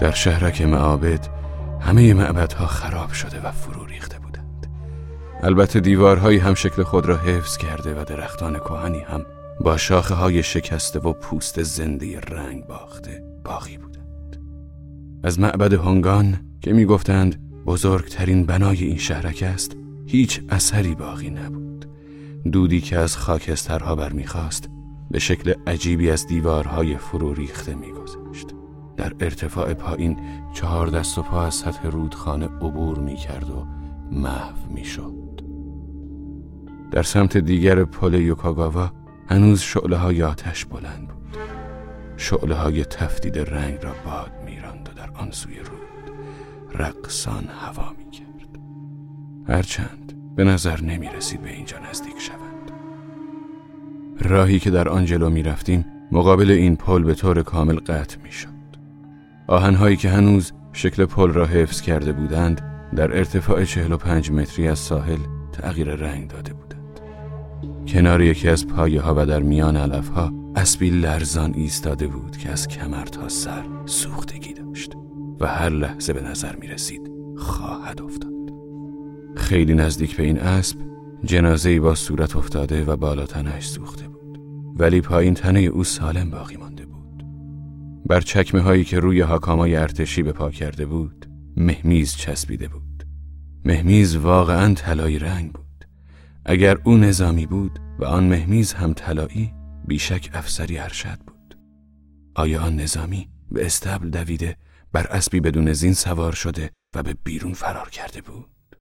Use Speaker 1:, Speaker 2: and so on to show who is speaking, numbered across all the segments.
Speaker 1: در شهرک معابد همه معبدها خراب شده و فرو ریخته بودند. البته دیوارهایی هم شکل خود را حفظ کرده و درختان کهنی هم با شاخه های شکسته و پوست زنده رنگ باخته باقی بودند. از معبد هنگان که می گفتند بزرگترین بنای این شهرک است هیچ اثری باقی نبود. دودی که از خاکسترها برمیخواست به شکل عجیبی از دیوارهای فرو ریخته میگذشت. در ارتفاع پایین چهار دست و پا از سطح رودخانه عبور می‌کرد و محو می‌شد. در سمت دیگر پل یوکاگاوا هنوز شعله های آتش بلند بود. شعله های تفتید رنگ را باد میراند و در آن سوی رود رقصان هوا می‌کرد. هرچند به نظر نمی رسید به اینجا نزدیک شوند. راهی که در آن جلو می رفتیم مقابل این پل به طور کامل قطع می شد آهنهایی که هنوز شکل پل را حفظ کرده بودند در ارتفاع 45 متری از ساحل تغییر رنگ داده بودند. کنار یکی از پایه ها و در میان علف ها اسبی لرزان ایستاده بود که از کمر تا سر سوختگی داشت و هر لحظه به نظر می رسید خواهد افتاد. خیلی نزدیک به این اسب جنازه با صورت افتاده و بالا تنش سوخته بود. ولی پایین تنه او سالم باقی مانده بود. بر چکمه هایی که روی حاکامای ارتشی به پا کرده بود مهمیز چسبیده بود. مهمیز واقعا طلایی رنگ بود. اگر او نظامی بود و آن مهمیز هم طلایی بیشک افسری ارشد بود. آیا آن نظامی به استبل دویده بر اسبی بدون زین سوار شده و به بیرون فرار کرده بود؟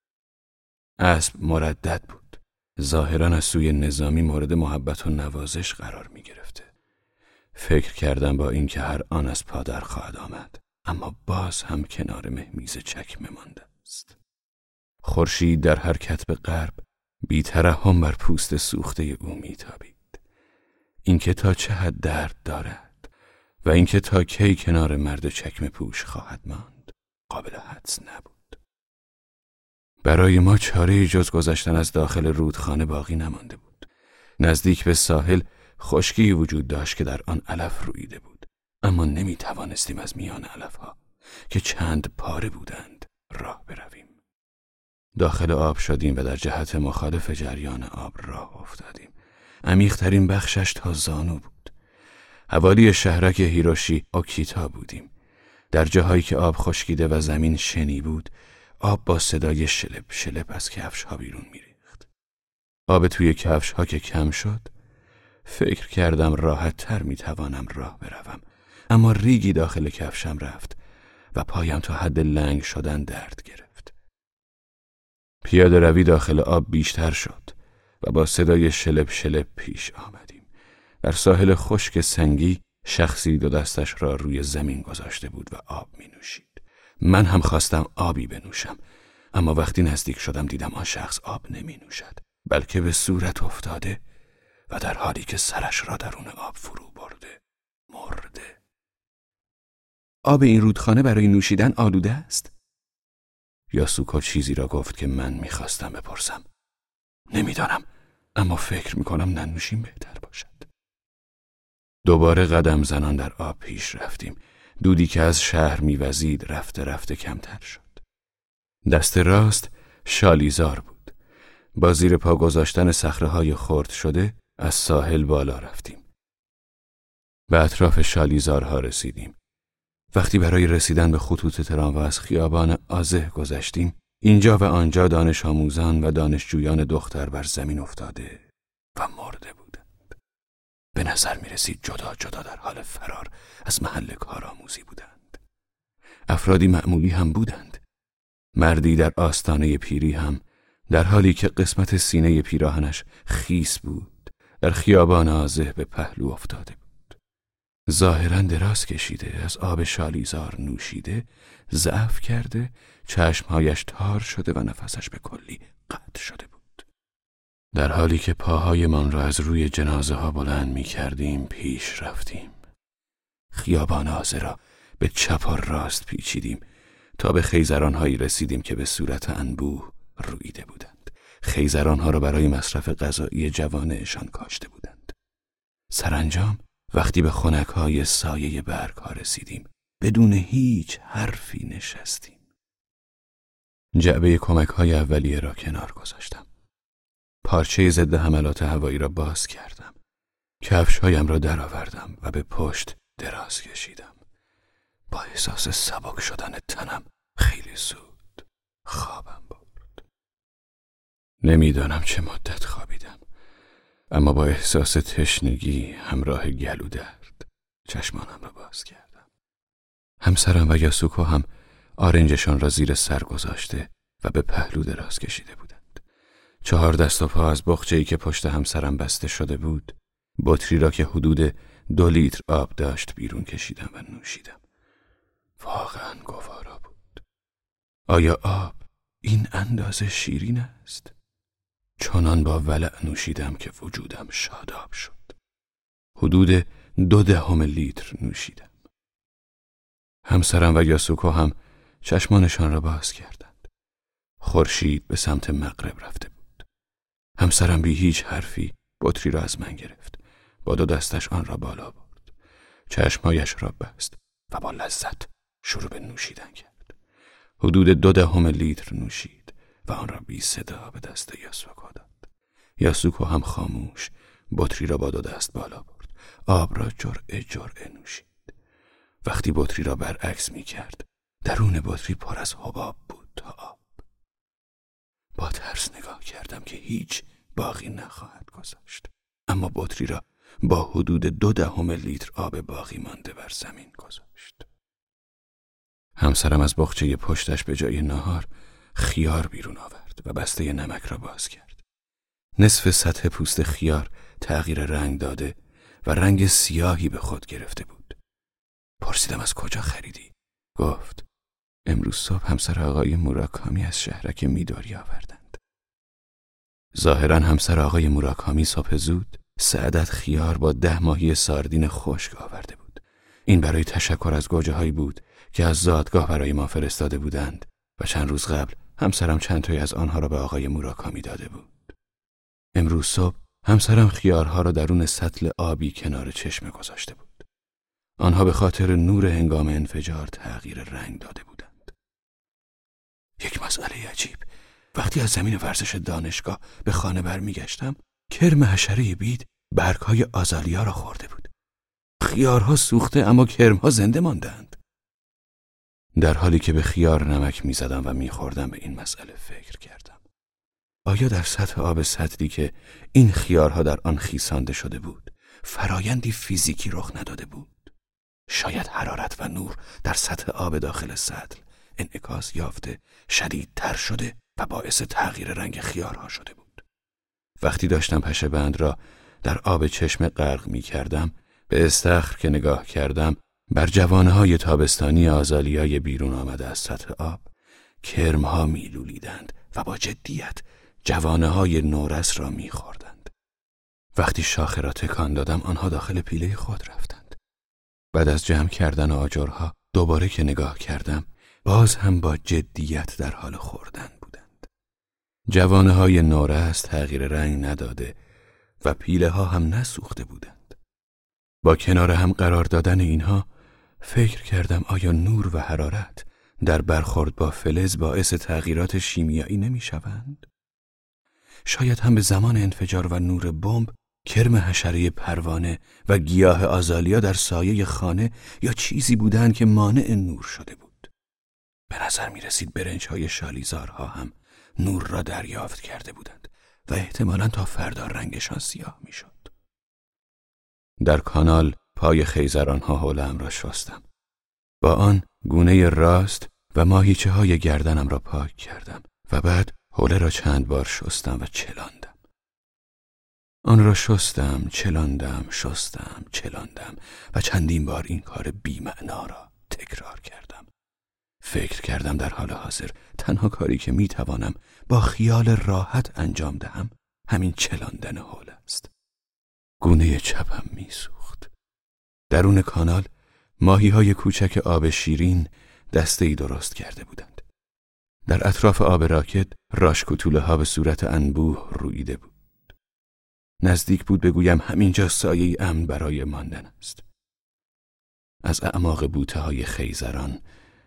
Speaker 1: اسب مردد بود. ظاهرا از سوی نظامی مورد محبت و نوازش قرار می گرفته فکر کردم با اینکه هر آن از پادر خواهد آمد اما باز هم کنار مهمیز چکمه مانده است. خورشید در حرکت به غرب بیترحم بر پوست سوخته او میتابید. اینکه تا چه حد درد دارد و اینکه تا کی کنار مرد چکمه پوش خواهد ماند قابل حدس نبود. برای ما چاره جز گذشتن از داخل رودخانه باقی نمانده بود. نزدیک به ساحل خشکی وجود داشت که در آن علف رویده بود. اما نمی توانستیم از میان علف ها که چند پاره بودند راه برویم. داخل آب شدیم و در جهت مخالف جریان آب راه افتادیم. عمیقترین بخشش تا زانو بود. حوالی شهرک هیروشی اوکیتا بودیم. در جاهایی که آب خشکیده و زمین شنی بود آب با صدای شلب شلب از کفش ها بیرون میریخت. آب توی کفش ها که کم شد فکر کردم راحت تر می توانم راه بروم اما ریگی داخل کفشم رفت و پایم تا حد لنگ شدن درد گرفت. پیاده روی داخل آب بیشتر شد و با صدای شلب شلب پیش آمدیم. در ساحل خشک سنگی شخصی دو دستش را روی زمین گذاشته بود و آب می نوشید. من هم خواستم آبی بنوشم اما وقتی نزدیک شدم دیدم آن شخص آب نمی نوشد بلکه به صورت افتاده و در حالی که سرش را درون آب فرو برده مرده آب این رودخانه برای نوشیدن آلوده است؟ یاسوکا چیزی را گفت که من می‌خواستم بپرسم نمی‌دانم اما فکر می‌کنم ننوشیم بهتر باشد دوباره قدم زنان در آب پیش رفتیم دودی که از شهر میوزید رفته رفته کمتر شد. دست راست شالیزار بود. با زیر پا گذاشتن های خرد شده از ساحل بالا رفتیم. به اطراف شالیزارها رسیدیم. وقتی برای رسیدن به خطوط تراموا از خیابان آزه گذشتیم، اینجا و آنجا دانش آموزان و دانشجویان دختر بر زمین افتاده و مرده به نظر می رسید جدا جدا در حال فرار از محل کارآموزی بودند. افرادی معمولی هم بودند. مردی در آستانه پیری هم در حالی که قسمت سینه پیراهنش خیس بود در خیابان آزه به پهلو افتاده بود. ظاهرا دراز کشیده از آب شالیزار نوشیده ضعف کرده چشمهایش تار شده و نفسش به کلی قطع شده بود. در حالی که پاهایمان را از روی جنازه ها بلند می کردیم پیش رفتیم. خیابان آزه را به چپ و راست پیچیدیم تا به خیزران هایی رسیدیم که به صورت انبوه رویده بودند. خیزران ها را برای مصرف غذایی جوانشان کاشته بودند. سرانجام وقتی به خونک های سایه برگ ها رسیدیم بدون هیچ حرفی نشستیم. جعبه کمک های اولیه را کنار گذاشتم. پارچه ضد حملات هوایی را باز کردم. هایم را درآوردم و به پشت دراز کشیدم. با احساس سبک شدن تنم خیلی زود خوابم برد. نمی‌دانم چه مدت خوابیدم. اما با احساس تشنگی همراه گلو درد چشمانم را باز کردم. همسرم و یاسوکو هم آرنجشان را زیر سر گذاشته و به پهلو دراز کشیده بودند. چهار دست و پا از بخچه که پشت همسرم بسته شده بود بطری را که حدود دو لیتر آب داشت بیرون کشیدم و نوشیدم. واقعا گوارا بود. آیا آب این اندازه شیرین است؟ چنان با ولع نوشیدم که وجودم شاداب شد. حدود دو دهم لیتر نوشیدم. همسرم و یاسوکو هم چشمانشان را باز کردند. خورشید به سمت مغرب رفته بود. همسرم بی هیچ حرفی بطری را از من گرفت. با دو دستش آن را بالا برد. چشمهایش را بست و با لذت شروع به نوشیدن کرد. حدود دو دهم لیتر نوشید. و آن را بی صدا به دست یاسوکو داد یاسوکو هم خاموش بطری را با دو دست بالا برد. آب را جرعه جرعه نوشید. وقتی بطری را برعکس می کرد درون بطری پر از حباب بود تا آب. با ترس نگاه کردم که هیچ باقی نخواهد گذاشت اما بطری را با حدود دو دهم لیتر آب باقی مانده بر زمین گذاشت. همسرم از بخچه پشتش به جای نهار خیار بیرون آورد و بسته نمک را باز کرد. نصف سطح پوست خیار تغییر رنگ داده و رنگ سیاهی به خود گرفته بود. پرسیدم از کجا خریدی؟ گفت امروز صبح همسر آقای موراکامی از شهرک میداری آوردند. ظاهرا همسر آقای موراکامی صبح زود سعدت خیار با ده ماهی ساردین خشک آورده بود. این برای تشکر از گوجه بود که از زادگاه برای ما فرستاده بودند و چند روز قبل همسرم چند تایی از آنها را به آقای موراکامی داده بود. امروز صبح همسرم خیارها را درون سطل آبی کنار چشمه گذاشته بود. آنها به خاطر نور هنگام انفجار تغییر رنگ داده بودند. یک مسئله عجیب. وقتی از زمین ورزش دانشگاه به خانه برمیگشتم کرم حشره بید برگهای آزالیا را خورده بود. خیارها سوخته اما کرمها زنده ماندند. در حالی که به خیار نمک می‌زدم و میخوردم به این مسئله فکر کردم. آیا در سطح آب سطلی که این خیارها در آن خیسانده شده بود فرایندی فیزیکی رخ نداده بود؟ شاید حرارت و نور در سطح آب داخل سطل انعکاس یافته شدیدتر شده و باعث تغییر رنگ خیارها شده بود. وقتی داشتم پشه بند را در آب چشم غرق می کردم به استخر که نگاه کردم بر جوانهای تابستانی آزالیای بیرون آمده از سطح آب کرمها میلولیدند و با جدیت جوانه های نورس را میخوردند. وقتی شاخه را تکان دادم آنها داخل پیله خود رفتند. بعد از جمع کردن آجرها دوباره که نگاه کردم باز هم با جدیت در حال خوردن بودند. جوانه های نورس تغییر رنگ نداده و پیله ها هم نسوخته بودند. با کنار هم قرار دادن اینها فکر کردم آیا نور و حرارت در برخورد با فلز باعث تغییرات شیمیایی نمی شوند؟ شاید هم به زمان انفجار و نور بمب کرم حشره پروانه و گیاه آزالیا در سایه خانه یا چیزی بودند که مانع نور شده بود. به نظر می رسید برنج های شالیزارها هم نور را دریافت کرده بودند و احتمالا تا فردا رنگشان سیاه می شد. در کانال پای خیزرانها حولم را شستم. با آن گونه راست و ماهیچه های گردنم را پاک کردم و بعد حوله را چند بار شستم و چلاندم. آن را شستم، چلاندم، شستم، چلاندم و چندین بار این کار بیمعنا را تکرار کردم. فکر کردم در حال حاضر تنها کاری که می توانم با خیال راحت انجام دهم همین چلاندن حول است. گونه چپم میسوخت. درون کانال ماهی های کوچک آب شیرین دسته ای درست کرده بودند. در اطراف آب راکت راشکوتوله ها به صورت انبوه رویده بود. نزدیک بود بگویم همینجا سایه امن برای ماندن است. از اعماق بوته های خیزران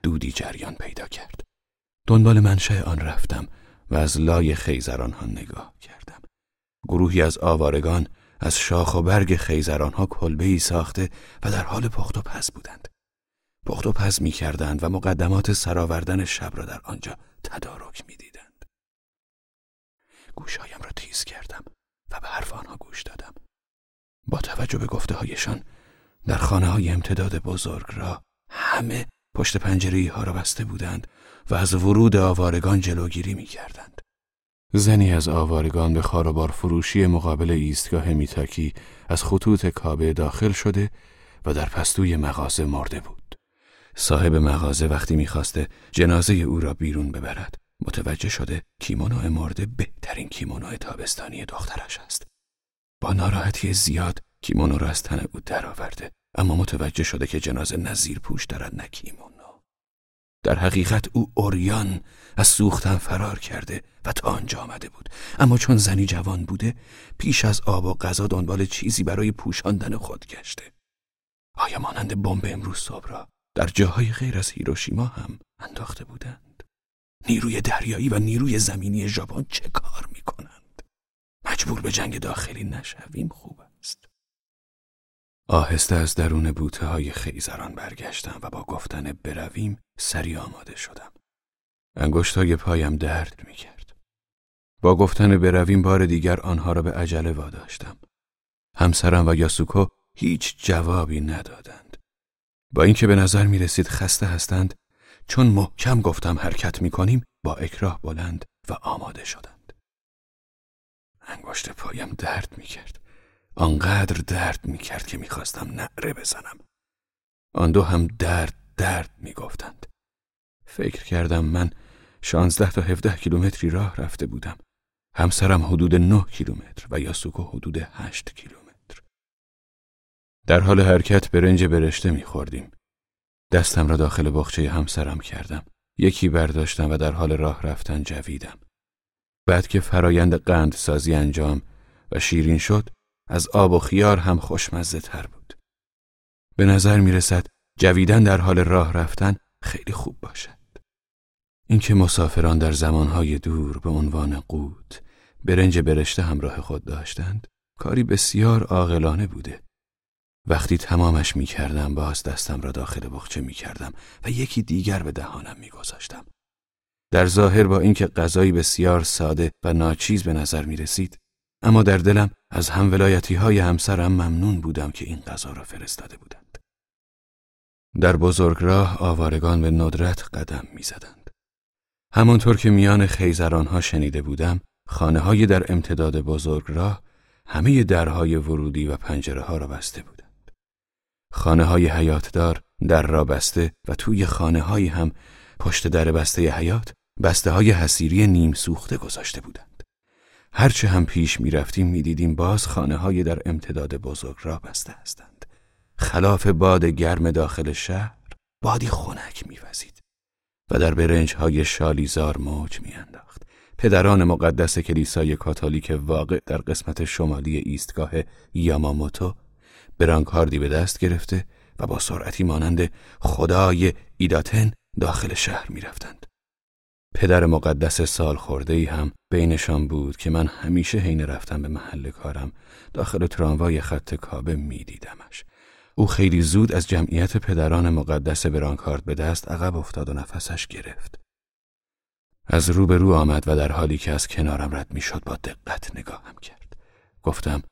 Speaker 1: دودی جریان پیدا کرد. دنبال منشه آن رفتم و از لای خیزران ها نگاه کردم. گروهی از آوارگان از شاخ و برگ خیزران ها کلبه ای ساخته و در حال پخت و پز بودند. پخت و پز می کردند و مقدمات سراوردن شب را در آنجا تدارک می دیدند. گوشهایم را تیز کردم و به حرف آنها گوش دادم. با توجه به گفته هایشان در خانه های امتداد بزرگ را همه پشت پنجره ها را بسته بودند و از ورود آوارگان جلوگیری می کردند. زنی از آوارگان به خاروبار فروشی مقابل ایستگاه میتاکی از خطوط کابه داخل شده و در پستوی مغازه مرده بود. صاحب مغازه وقتی می‌خواسته جنازه او را بیرون ببرد متوجه شده کیمونو مرده بهترین کیمونو تابستانی دخترش است. با ناراحتی زیاد کیمونو را از تن او درآورده اما متوجه شده که جنازه نظیر پوش دارد نه کیمونو. در حقیقت او اوریان از سوختن فرار کرده و تا آنجا آمده بود. اما چون زنی جوان بوده پیش از آب و غذا دنبال چیزی برای پوشاندن خود گشته. آیا مانند بمب امروز صبح را در جاهای غیر از هیروشیما هم انداخته بودند؟ نیروی دریایی و نیروی زمینی ژاپن چه کار می کنند مجبور به جنگ داخلی نشویم خوب است. آهسته از درون بوته های خیزران برگشتم و با گفتن برویم سری آماده شدم. انگشت های پایم درد می کرد. با گفتن برویم بار دیگر آنها را به عجله واداشتم. همسرم و یاسوکو هیچ جوابی ندادند. با اینکه به نظر می رسید خسته هستند چون محکم گفتم حرکت می کنیم با اکراه بلند و آماده شدند. انگشت پایم درد می کرد. آنقدر درد می کرد که می‌خواستم نعره بزنم. آن دو هم درد درد می گفتند. فکر کردم من شانزده تا هفده کیلومتری راه رفته بودم. همسرم حدود نه کیلومتر و یاسوکو حدود هشت کیلومتر. در حال حرکت برنج برشته میخوردیم. دستم را داخل بخچه همسرم کردم. یکی برداشتم و در حال راه رفتن جویدم. بعد که فرایند قند سازی انجام و شیرین شد از آب و خیار هم خوشمزه تر بود. به نظر می رسد جویدن در حال راه رفتن خیلی خوب باشد. اینکه مسافران در زمانهای دور به عنوان قوت برنج برشته همراه خود داشتند کاری بسیار عاقلانه بوده. وقتی تمامش می کردم باز دستم را داخل بخچه می کردم و یکی دیگر به دهانم می گذاشتم. در ظاهر با اینکه غذایی بسیار ساده و ناچیز به نظر می رسید اما در دلم از همولایتی های همسرم ممنون بودم که این غذا را فرستاده بودند. در بزرگراه آوارگان به ندرت قدم می‌زدند. همانطور که میان خیزرانها شنیده بودم، خانه های در امتداد بزرگراه همه درهای ورودی و پنجره ها را بسته بودند. خانه های حیاتدار در را بسته و توی خانه های هم پشت در بسته حیات بسته های حسیری نیم سوخته گذاشته بودند. هرچه هم پیش می رفتیم می دیدیم باز خانه های در امتداد بزرگ را بسته هستند. خلاف باد گرم داخل شهر بادی خنک می وزید و در برنج های شالیزار موج می انداخت. پدران مقدس کلیسای کاتولیک واقع در قسمت شمالی ایستگاه یاماموتو برانکاردی به دست گرفته و با سرعتی مانند خدای ایداتن داخل شهر می رفتند. پدر مقدس سال خورده ای هم بینشان بود که من همیشه حین رفتم به محل کارم داخل تراموای خط کابه میدیدمش. او خیلی زود از جمعیت پدران مقدس برانکارد به دست عقب افتاد و نفسش گرفت. از رو به رو آمد و در حالی که از کنارم رد می‌شد با دقت نگاهم کرد. گفتم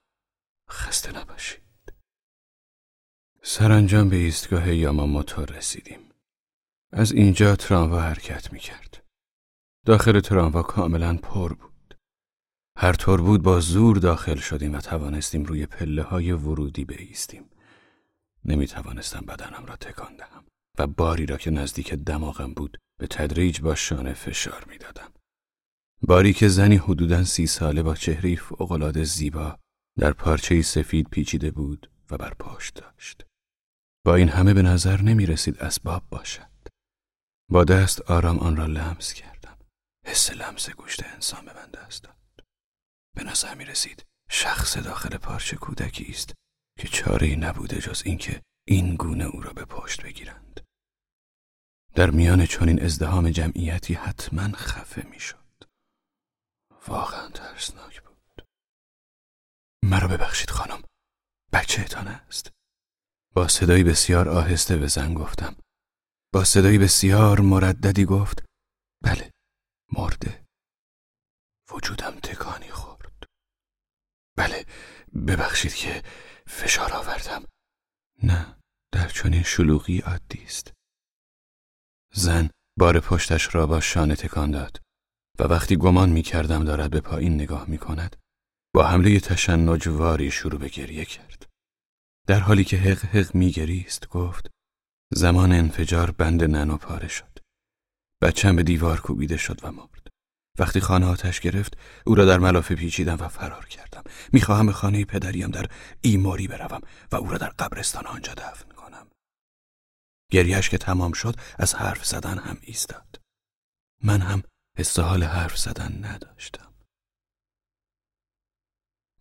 Speaker 1: خسته نباشید. سرانجام به ایستگاه یاماموتو رسیدیم. از اینجا تراموا حرکت می کرد. داخل تراموا کاملا پر بود. هر طور بود با زور داخل شدیم و توانستیم روی پله های ورودی بیستیم. نمی توانستم بدنم را تکان دهم و باری را که نزدیک دماغم بود به تدریج با شانه فشار می دادم. باری که زنی حدوداً سی ساله با چهره فوقالعاده زیبا در پارچه سفید پیچیده بود و بر پشت داشت. با این همه به نظر نمی رسید اسباب باشد. با دست آرام آن را لمس کرد. حس لمس گوشت انسان به من دست داد به نظر می رسید شخص داخل پارچه کودکی است که چاره نبوده جز اینکه این گونه او را به پشت بگیرند. در میان چنین ازدهام جمعیتی حتما خفه می‌شد. واقعا ترسناک بود. مرا ببخشید خانم بچه اتان است. با صدایی بسیار آهسته به زن گفتم. با صدایی بسیار مرددی گفت بله مرده. وجودم تکانی خورد. بله ببخشید که فشار آوردم. نه در چنین شلوغی عادی است. زن بار پشتش را با شانه تکان داد و وقتی گمان می کردم دارد به پایین نگاه می کند با حمله تشنجواری شروع به گریه کرد. در حالی که حق حق می گریست گفت زمان انفجار بند ننو پاره شد. بچم به دیوار کوبیده شد و مرد. وقتی خانه آتش گرفت او را در ملافه پیچیدم و فرار کردم. می‌خواهم به خانه پدریم در ایموری بروم و او را در قبرستان آنجا دفن کنم. گریهش که تمام شد از حرف زدن هم ایستاد. من هم استحال حرف زدن نداشتم.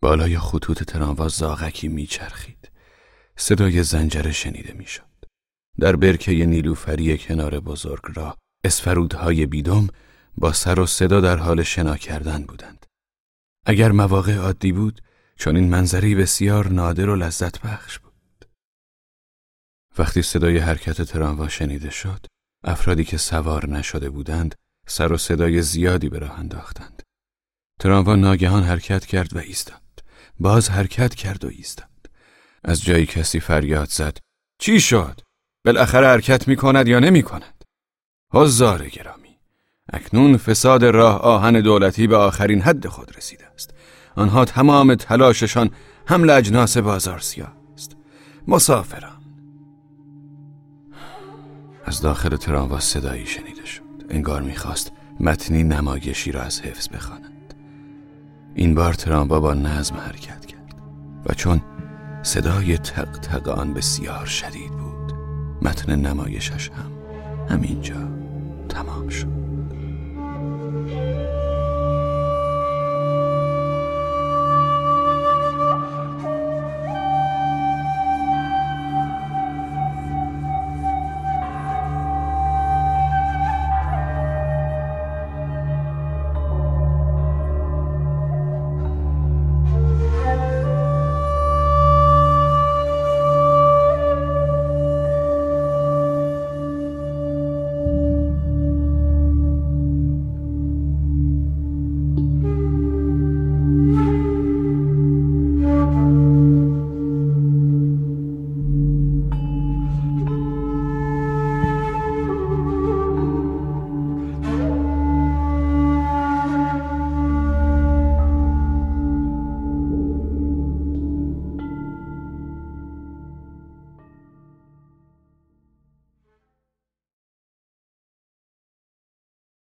Speaker 1: بالای خطوط تراموا زاغکی میچرخید. صدای زنجره شنیده می‌شد. در برکه نیلوفری کنار بزرگ راه اسفرودهای بیدم با سر و صدا در حال شنا کردن بودند. اگر مواقع عادی بود چون این منظری بسیار نادر و لذت بخش بود. وقتی صدای حرکت تراموا شنیده شد، افرادی که سوار نشده بودند سر و صدای زیادی به راه انداختند. تراموا ناگهان حرکت کرد و ایستاد. باز حرکت کرد و ایستاد. از جایی کسی فریاد زد. چی شد؟ بالاخره حرکت می کند یا نمی کند؟ حضار گرامی اکنون فساد راه آهن دولتی به آخرین حد خود رسیده است. آنها تمام تلاششان حمل اجناس بازار سیاه است. مسافران. از داخل تراموا صدایی شنیده شد. انگار می‌خواست متنی نمایشی را از حفظ بخواند. این بار تراموا با نظم حرکت کرد و چون صدای تق تق آن بسیار شدید بود متن نمایشش هم همینجا تمام شد.